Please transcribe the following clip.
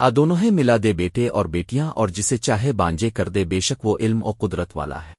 آ دونوں ملا دے بیٹے اور بیٹیاں اور جسے چاہے بانجے کر دے، بے شک وہ علم اور قدرت والا ہے۔